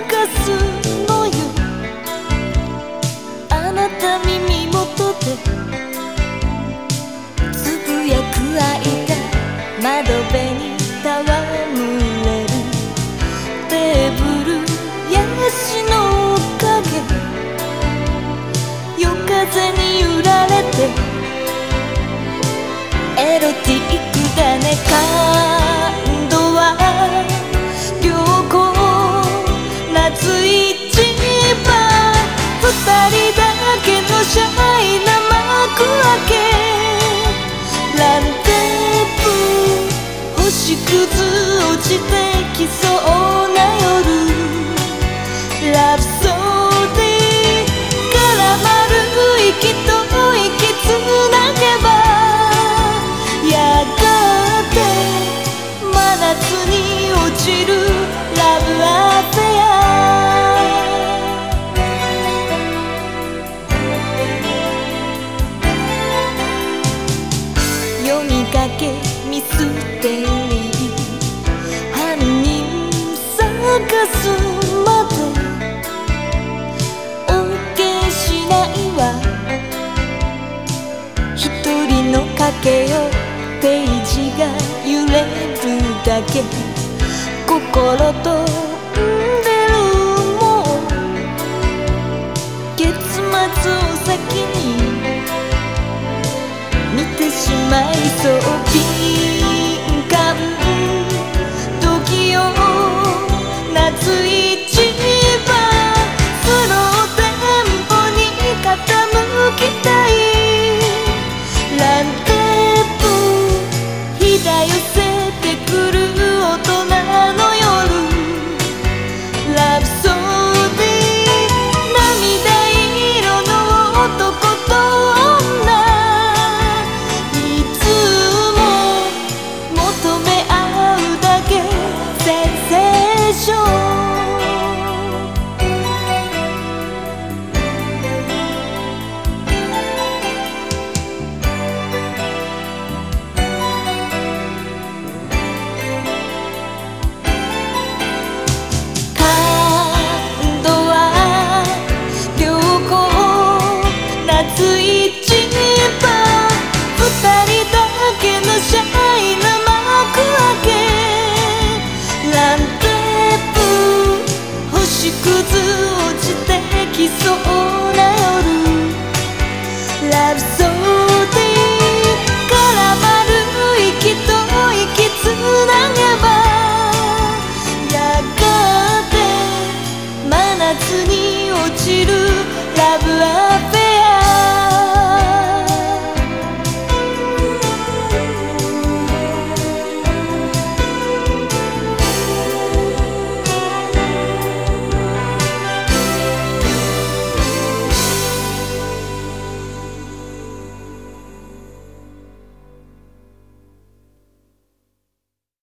şakası. してきそうな夜。ラブソーディー絡まる息と息つなげばやがて真夏に落ちるラブアテェア。読みかけミ見捨てページが揺れるだけ。心とんでるもう月末を先に見てしまいそう。so